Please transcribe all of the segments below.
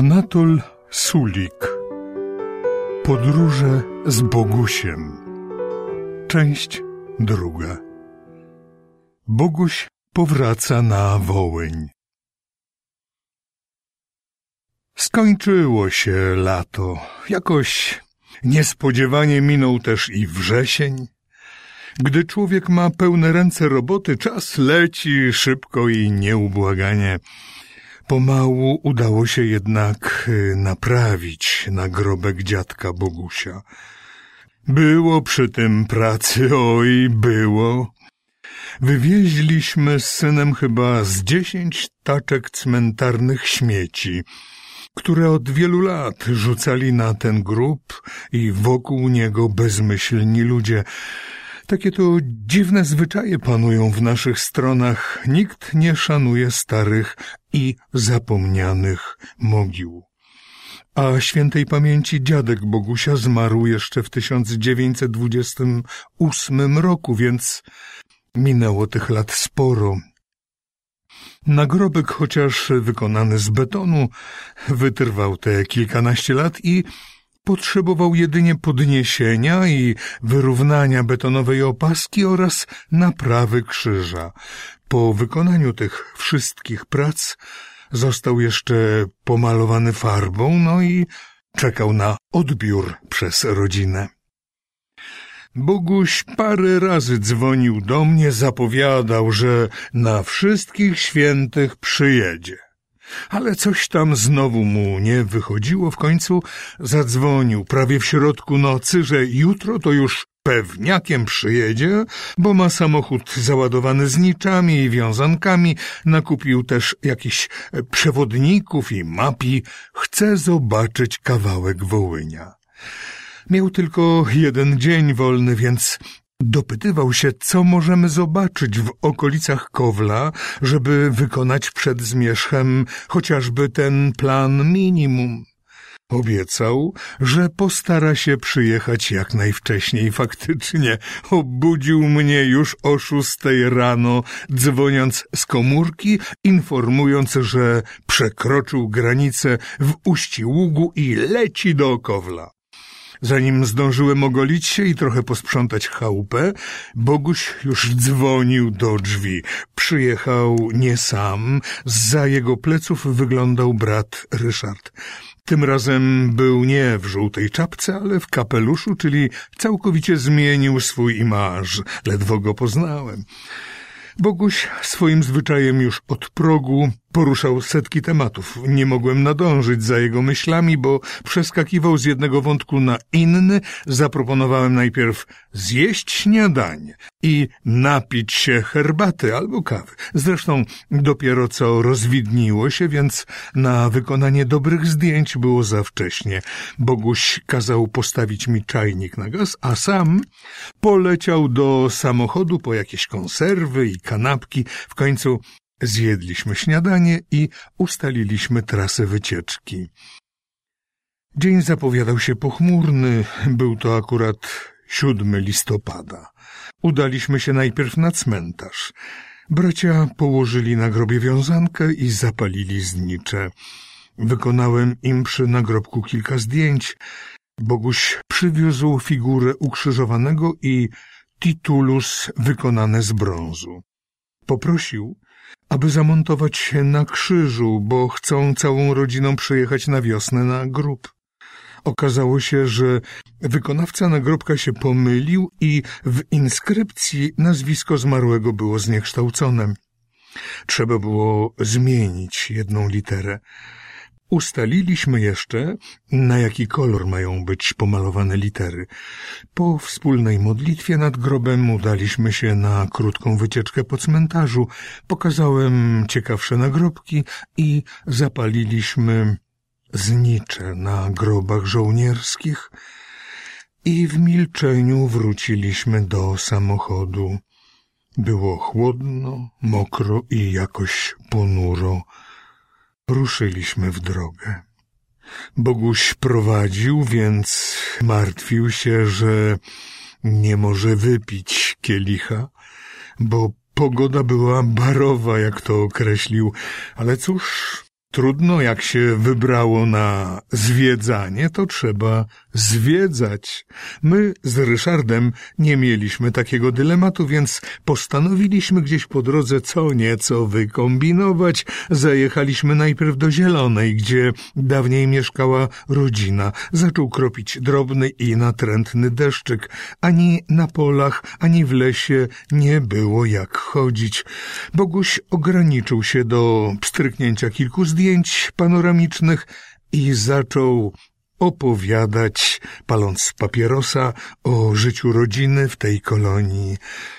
Anatol Sulik Podróże z Bogusiem Część druga Boguś powraca na Wołyń Skończyło się lato. Jakoś niespodziewanie minął też i wrzesień. Gdy człowiek ma pełne ręce roboty, czas leci szybko i nieubłaganie. Pomału udało się jednak y, naprawić nagrobek dziadka Bogusia. Było przy tym pracy, oj, było. Wywieźliśmy z synem chyba z dziesięć taczek cmentarnych śmieci, które od wielu lat rzucali na ten grób i wokół niego bezmyślni ludzie, takie to dziwne zwyczaje panują w naszych stronach. Nikt nie szanuje starych i zapomnianych mogił. A świętej pamięci dziadek Bogusia zmarł jeszcze w 1928 roku, więc minęło tych lat sporo. Nagrobek, chociaż wykonany z betonu, wytrwał te kilkanaście lat i Potrzebował jedynie podniesienia i wyrównania betonowej opaski oraz naprawy krzyża. Po wykonaniu tych wszystkich prac został jeszcze pomalowany farbą, no i czekał na odbiór przez rodzinę. Boguś parę razy dzwonił do mnie, zapowiadał, że na wszystkich świętych przyjedzie. Ale coś tam znowu mu nie wychodziło. W końcu zadzwonił prawie w środku nocy, że jutro to już pewniakiem przyjedzie, bo ma samochód załadowany zniczami i wiązankami, nakupił też jakichś przewodników i mapi, chce zobaczyć kawałek Wołynia. Miał tylko jeden dzień wolny, więc Dopytywał się, co możemy zobaczyć w okolicach Kowla, żeby wykonać przed zmierzchem chociażby ten plan minimum. Obiecał, że postara się przyjechać jak najwcześniej. Faktycznie obudził mnie już o szóstej rano, dzwoniąc z komórki, informując, że przekroczył granicę w uści ługu i leci do Kowla. Zanim zdążyłem ogolić się i trochę posprzątać chałupę, Boguś już dzwonił do drzwi. Przyjechał nie sam, za jego pleców wyglądał brat Ryszard. Tym razem był nie w żółtej czapce, ale w kapeluszu, czyli całkowicie zmienił swój imaż. Ledwo go poznałem. Boguś swoim zwyczajem już od progu Poruszał setki tematów. Nie mogłem nadążyć za jego myślami, bo przeskakiwał z jednego wątku na inny. Zaproponowałem najpierw zjeść śniadanie i napić się herbaty albo kawy. Zresztą dopiero co rozwidniło się, więc na wykonanie dobrych zdjęć było za wcześnie. Boguś kazał postawić mi czajnik na gaz, a sam poleciał do samochodu po jakieś konserwy i kanapki. W końcu Zjedliśmy śniadanie i ustaliliśmy trasę wycieczki. Dzień zapowiadał się pochmurny, był to akurat 7 listopada. Udaliśmy się najpierw na cmentarz. Bracia położyli na grobie wiązankę i zapalili znicze. Wykonałem im przy nagrobku kilka zdjęć. Boguś przywiózł figurę ukrzyżowanego i titulus wykonane z brązu. Poprosił, aby zamontować się na krzyżu, bo chcą całą rodziną przyjechać na wiosnę na grób. Okazało się, że wykonawca nagrobka się pomylił i w inskrypcji nazwisko zmarłego było zniekształcone. Trzeba było zmienić jedną literę. Ustaliliśmy jeszcze, na jaki kolor mają być pomalowane litery. Po wspólnej modlitwie nad grobem udaliśmy się na krótką wycieczkę po cmentarzu. Pokazałem ciekawsze nagrobki i zapaliliśmy znicze na grobach żołnierskich i w milczeniu wróciliśmy do samochodu. Było chłodno, mokro i jakoś ponuro. Ruszyliśmy w drogę. Boguś prowadził, więc martwił się, że nie może wypić kielicha, bo pogoda była barowa, jak to określił, ale cóż, Trudno, jak się wybrało na zwiedzanie, to trzeba zwiedzać. My z Ryszardem nie mieliśmy takiego dylematu, więc postanowiliśmy gdzieś po drodze co nieco wykombinować. Zajechaliśmy najpierw do Zielonej, gdzie dawniej mieszkała rodzina. Zaczął kropić drobny i natrętny deszczyk. Ani na polach, ani w lesie nie było jak chodzić. Boguś ograniczył się do pstryknięcia kilku zdjęć panoramicznych i zaczął opowiadać, paląc papierosa, o życiu rodziny w tej kolonii.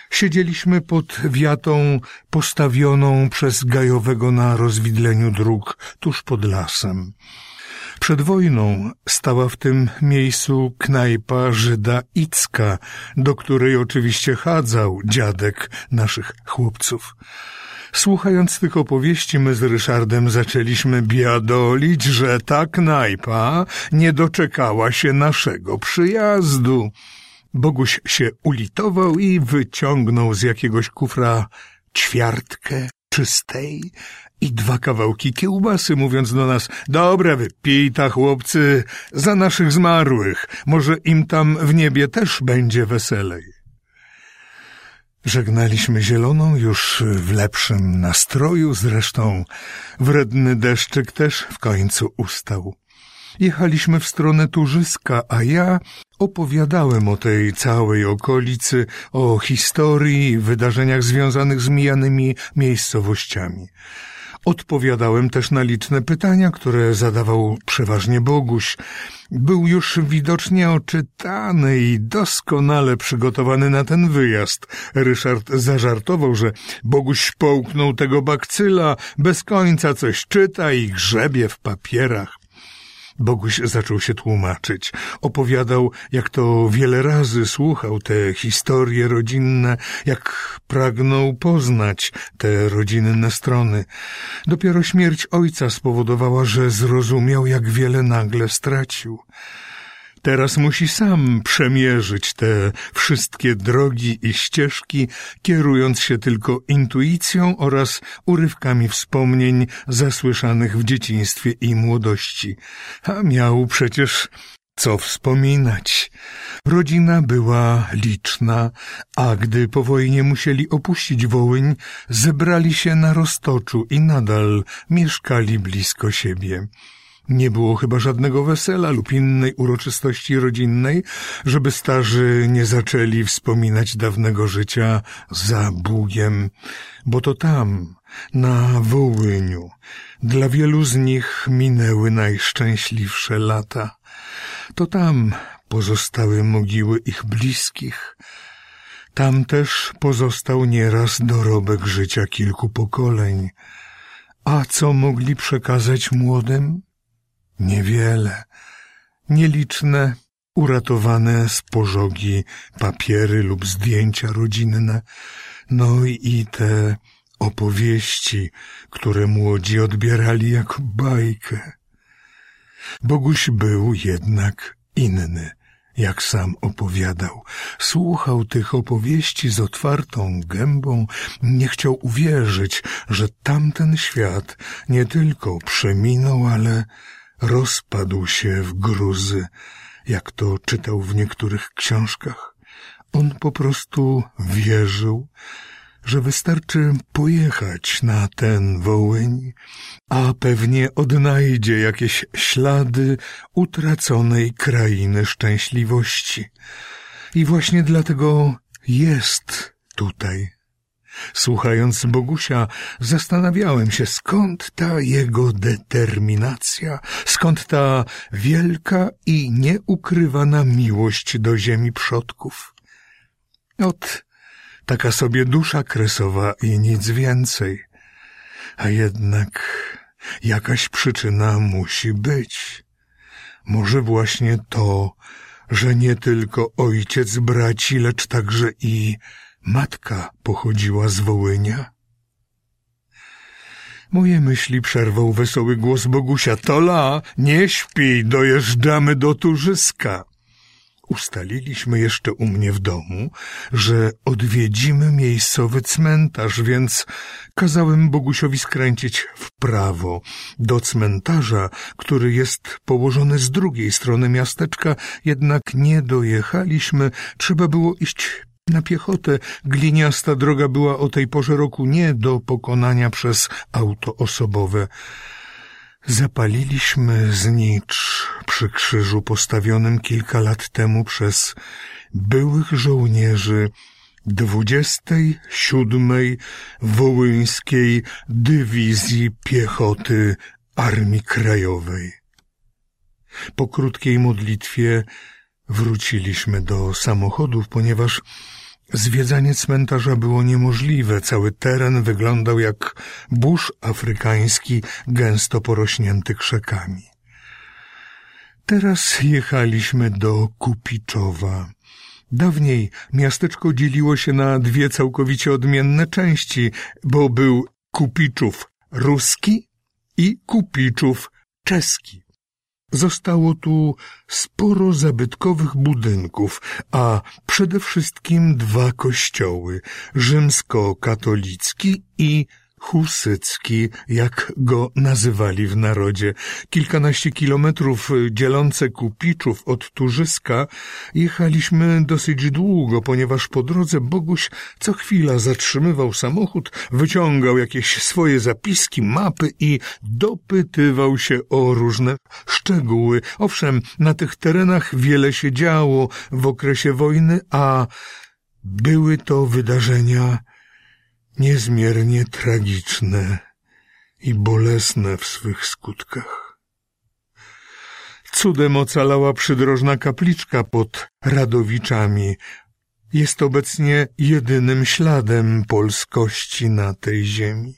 Siedzieliśmy pod wiatą postawioną przez Gajowego na rozwidleniu dróg tuż pod lasem. Przed wojną stała w tym miejscu knajpa Żyda Icka, do której oczywiście chadzał dziadek naszych chłopców. Słuchając tych opowieści, my z Ryszardem zaczęliśmy biadolić, że ta knajpa nie doczekała się naszego przyjazdu. Boguś się ulitował i wyciągnął z jakiegoś kufra ćwiartkę czystej i dwa kawałki kiełbasy, mówiąc do nas, dobra, wypij ta chłopcy, za naszych zmarłych, może im tam w niebie też będzie weselej. Żegnaliśmy zieloną już w lepszym nastroju, zresztą wredny deszczyk też w końcu ustał. Jechaliśmy w stronę Turzyska, a ja opowiadałem o tej całej okolicy, o historii wydarzeniach związanych z mijanymi miejscowościami. Odpowiadałem też na liczne pytania, które zadawał przeważnie Boguś. Był już widocznie oczytany i doskonale przygotowany na ten wyjazd. Ryszard zażartował, że Boguś połknął tego bakcyla, bez końca coś czyta i grzebie w papierach. Boguś zaczął się tłumaczyć. Opowiadał, jak to wiele razy słuchał te historie rodzinne, jak pragnął poznać te rodzinne strony. Dopiero śmierć ojca spowodowała, że zrozumiał, jak wiele nagle stracił. Teraz musi sam przemierzyć te wszystkie drogi i ścieżki, kierując się tylko intuicją oraz urywkami wspomnień zasłyszanych w dzieciństwie i młodości. A miał przecież co wspominać. Rodzina była liczna, a gdy po wojnie musieli opuścić Wołyń, zebrali się na Roztoczu i nadal mieszkali blisko siebie. Nie było chyba żadnego wesela lub innej uroczystości rodzinnej, żeby starzy nie zaczęli wspominać dawnego życia za Bugiem, bo to tam, na Wołyniu, dla wielu z nich minęły najszczęśliwsze lata. To tam pozostały mogiły ich bliskich. Tam też pozostał nieraz dorobek życia kilku pokoleń. A co mogli przekazać młodym? Niewiele, nieliczne, uratowane z pożogi papiery lub zdjęcia rodzinne, no i te opowieści, które młodzi odbierali jako bajkę. Boguś był jednak inny, jak sam opowiadał. Słuchał tych opowieści z otwartą gębą, nie chciał uwierzyć, że tamten świat nie tylko przeminął, ale rozpadł się w gruzy, jak to czytał w niektórych książkach. On po prostu wierzył, że wystarczy pojechać na ten Wołyń, a pewnie odnajdzie jakieś ślady utraconej krainy szczęśliwości. I właśnie dlatego jest tutaj. Słuchając Bogusia, zastanawiałem się, skąd ta jego determinacja, skąd ta wielka i nieukrywana miłość do ziemi przodków. Ot, taka sobie dusza kresowa i nic więcej. A jednak jakaś przyczyna musi być. Może właśnie to, że nie tylko ojciec braci, lecz także i matka pochodziła z Wołynia? Moje myśli przerwał wesoły głos Bogusia. Tola, nie śpij, dojeżdżamy do Turzyska. ustaliliśmy jeszcze u mnie w domu, że odwiedzimy miejscowy cmentarz, więc kazałem Bogusiowi skręcić w prawo do cmentarza, który jest położony z drugiej strony miasteczka, jednak nie dojechaliśmy, trzeba było iść na piechotę. Gliniasta droga była o tej porze roku nie do pokonania przez auto osobowe. Zapaliliśmy znicz przy krzyżu postawionym kilka lat temu przez byłych żołnierzy 27. Wołyńskiej Dywizji Piechoty Armii Krajowej. Po krótkiej modlitwie wróciliśmy do samochodów, ponieważ Zwiedzanie cmentarza było niemożliwe. Cały teren wyglądał jak burz afrykański, gęsto porośnięty krzakami. Teraz jechaliśmy do Kupiczowa. Dawniej miasteczko dzieliło się na dwie całkowicie odmienne części, bo był Kupiczów ruski i Kupiczów czeski. Zostało tu sporo zabytkowych budynków, a przede wszystkim dwa kościoły, rzymskokatolicki i Husycki, jak go nazywali w narodzie. Kilkanaście kilometrów dzielące Kupiczów od Turzyska jechaliśmy dosyć długo, ponieważ po drodze Boguś co chwila zatrzymywał samochód, wyciągał jakieś swoje zapiski, mapy i dopytywał się o różne szczegóły. Owszem, na tych terenach wiele się działo w okresie wojny, a były to wydarzenia niezmiernie tragiczne i bolesne w swych skutkach. Cudem ocalała przydrożna kapliczka pod Radowiczami. Jest obecnie jedynym śladem polskości na tej ziemi.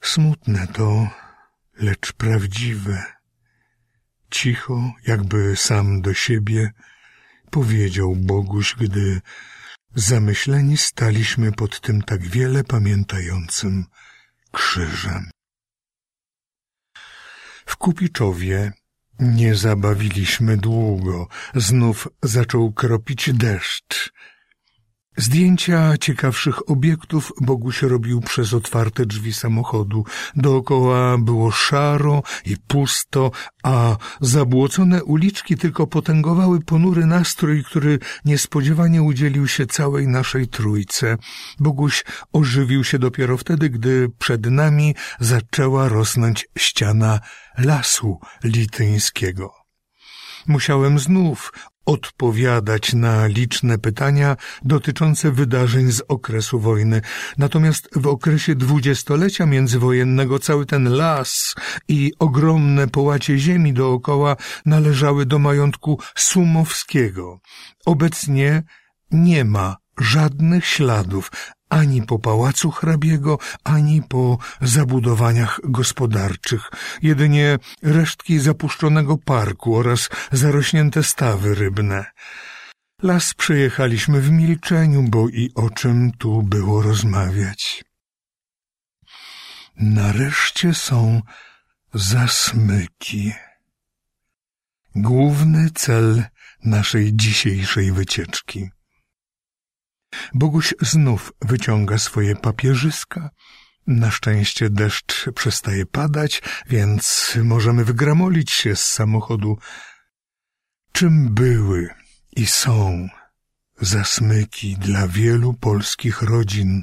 Smutne to, lecz prawdziwe. Cicho, jakby sam do siebie, powiedział Boguś, gdy Zamyśleni staliśmy pod tym tak wiele pamiętającym krzyżem. W Kupiczowie nie zabawiliśmy długo. Znów zaczął kropić deszcz. Zdjęcia ciekawszych obiektów Boguś robił przez otwarte drzwi samochodu. Dookoła było szaro i pusto, a zabłocone uliczki tylko potęgowały ponury nastrój, który niespodziewanie udzielił się całej naszej trójce. Boguś ożywił się dopiero wtedy, gdy przed nami zaczęła rosnąć ściana lasu lityńskiego. Musiałem znów odpowiadać na liczne pytania dotyczące wydarzeń z okresu wojny. Natomiast w okresie dwudziestolecia międzywojennego cały ten las i ogromne połacie ziemi dookoła należały do majątku Sumowskiego. Obecnie nie ma żadnych śladów ani po pałacu hrabiego, ani po zabudowaniach gospodarczych. Jedynie resztki zapuszczonego parku oraz zarośnięte stawy rybne. Las przejechaliśmy w milczeniu, bo i o czym tu było rozmawiać. Nareszcie są zasmyki. Główny cel naszej dzisiejszej wycieczki. Boguś znów wyciąga swoje papierzyska. Na szczęście deszcz przestaje padać, więc możemy wygramolić się z samochodu. Czym były i są zasmyki dla wielu polskich rodzin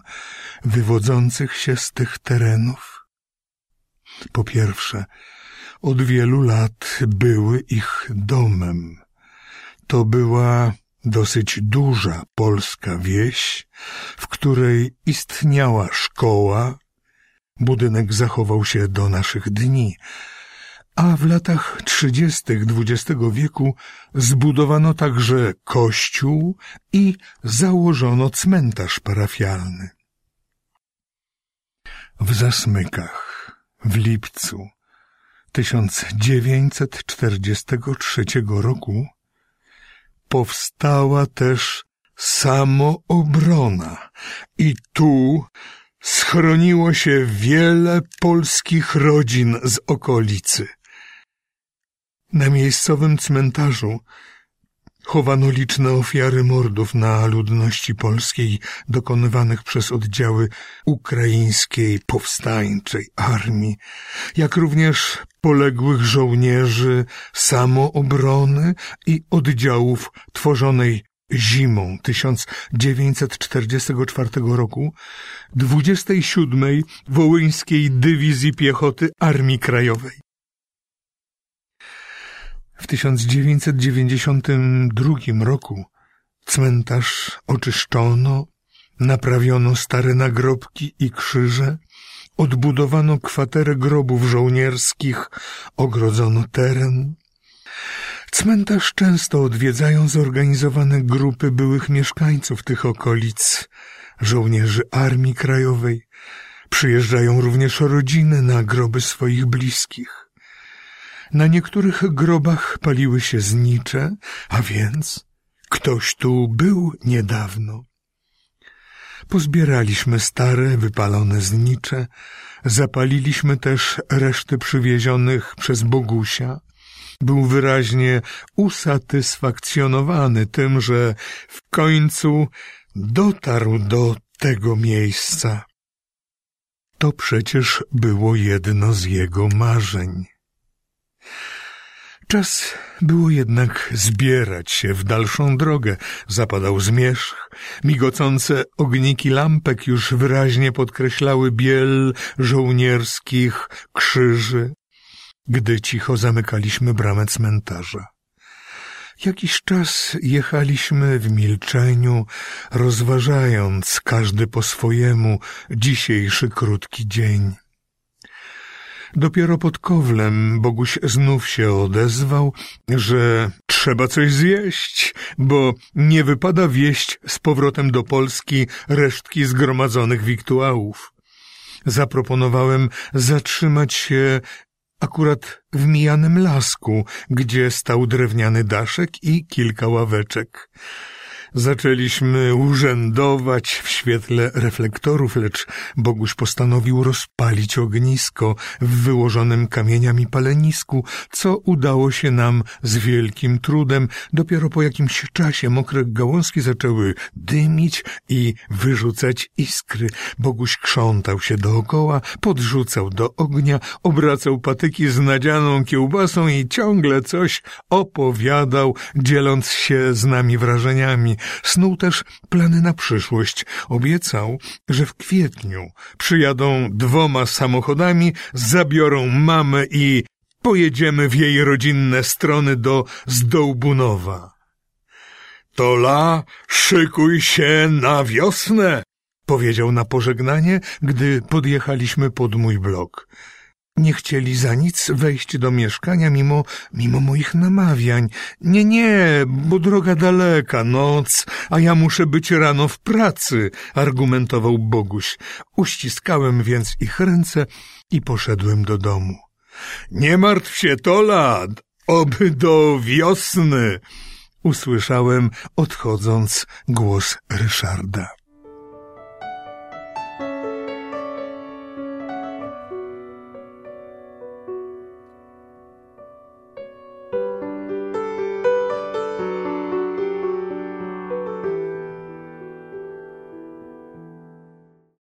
wywodzących się z tych terenów? Po pierwsze, od wielu lat były ich domem. To była dosyć duża polska wieś, w której istniała szkoła, budynek zachował się do naszych dni, a w latach trzydziestych XX wieku zbudowano także kościół i założono cmentarz parafialny. W Zasmykach w lipcu 1943 roku powstała też samoobrona i tu schroniło się wiele polskich rodzin z okolicy. Na miejscowym cmentarzu chowano liczne ofiary mordów na ludności polskiej dokonywanych przez oddziały ukraińskiej powstańczej armii, jak również poległych żołnierzy samoobrony i oddziałów tworzonej zimą 1944 roku 27. Wołyńskiej Dywizji Piechoty Armii Krajowej. W 1992 roku cmentarz oczyszczono, naprawiono stare nagrobki i krzyże, odbudowano kwaterę grobów żołnierskich, ogrodzono teren. Cmentarz często odwiedzają zorganizowane grupy byłych mieszkańców tych okolic, żołnierzy Armii Krajowej. Przyjeżdżają również rodziny na groby swoich bliskich. Na niektórych grobach paliły się znicze, a więc ktoś tu był niedawno. Pozbieraliśmy stare, wypalone znicze, zapaliliśmy też reszty przywiezionych przez Bogusia. Był wyraźnie usatysfakcjonowany tym, że w końcu dotarł do tego miejsca. To przecież było jedno z jego marzeń. Czas było jednak zbierać się w dalszą drogę. Zapadał zmierzch. Migocące ogniki lampek już wyraźnie podkreślały biel żołnierskich krzyży, gdy cicho zamykaliśmy bramę cmentarza. Jakiś czas jechaliśmy w milczeniu, rozważając każdy po swojemu dzisiejszy krótki dzień. Dopiero pod kowlem Boguś znów się odezwał, że trzeba coś zjeść, bo nie wypada wieść z powrotem do Polski resztki zgromadzonych wiktuałów. Zaproponowałem zatrzymać się akurat w mijanym lasku, gdzie stał drewniany daszek i kilka ławeczek. Zaczęliśmy urzędować w świetle reflektorów, lecz Boguś postanowił rozpalić ognisko w wyłożonym kamieniami palenisku, co udało się nam z wielkim trudem. Dopiero po jakimś czasie mokre gałązki zaczęły dymić i wyrzucać iskry. Boguś krzątał się dookoła, podrzucał do ognia, obracał patyki z nadzianą kiełbasą i ciągle coś opowiadał, dzieląc się z nami wrażeniami. Snuł też plany na przyszłość. Obiecał, że w kwietniu przyjadą dwoma samochodami, zabiorą mamę i pojedziemy w jej rodzinne strony do Zdołbunowa. Tola, szykuj się na wiosnę, powiedział na pożegnanie, gdy podjechaliśmy pod mój blok. Nie chcieli za nic wejść do mieszkania mimo, mimo moich namawiań. Nie, nie, bo droga daleka, noc, a ja muszę być rano w pracy, argumentował Boguś. Uściskałem więc ich ręce i poszedłem do domu. Nie martw się, Tola, oby do wiosny, usłyszałem odchodząc głos Ryszarda.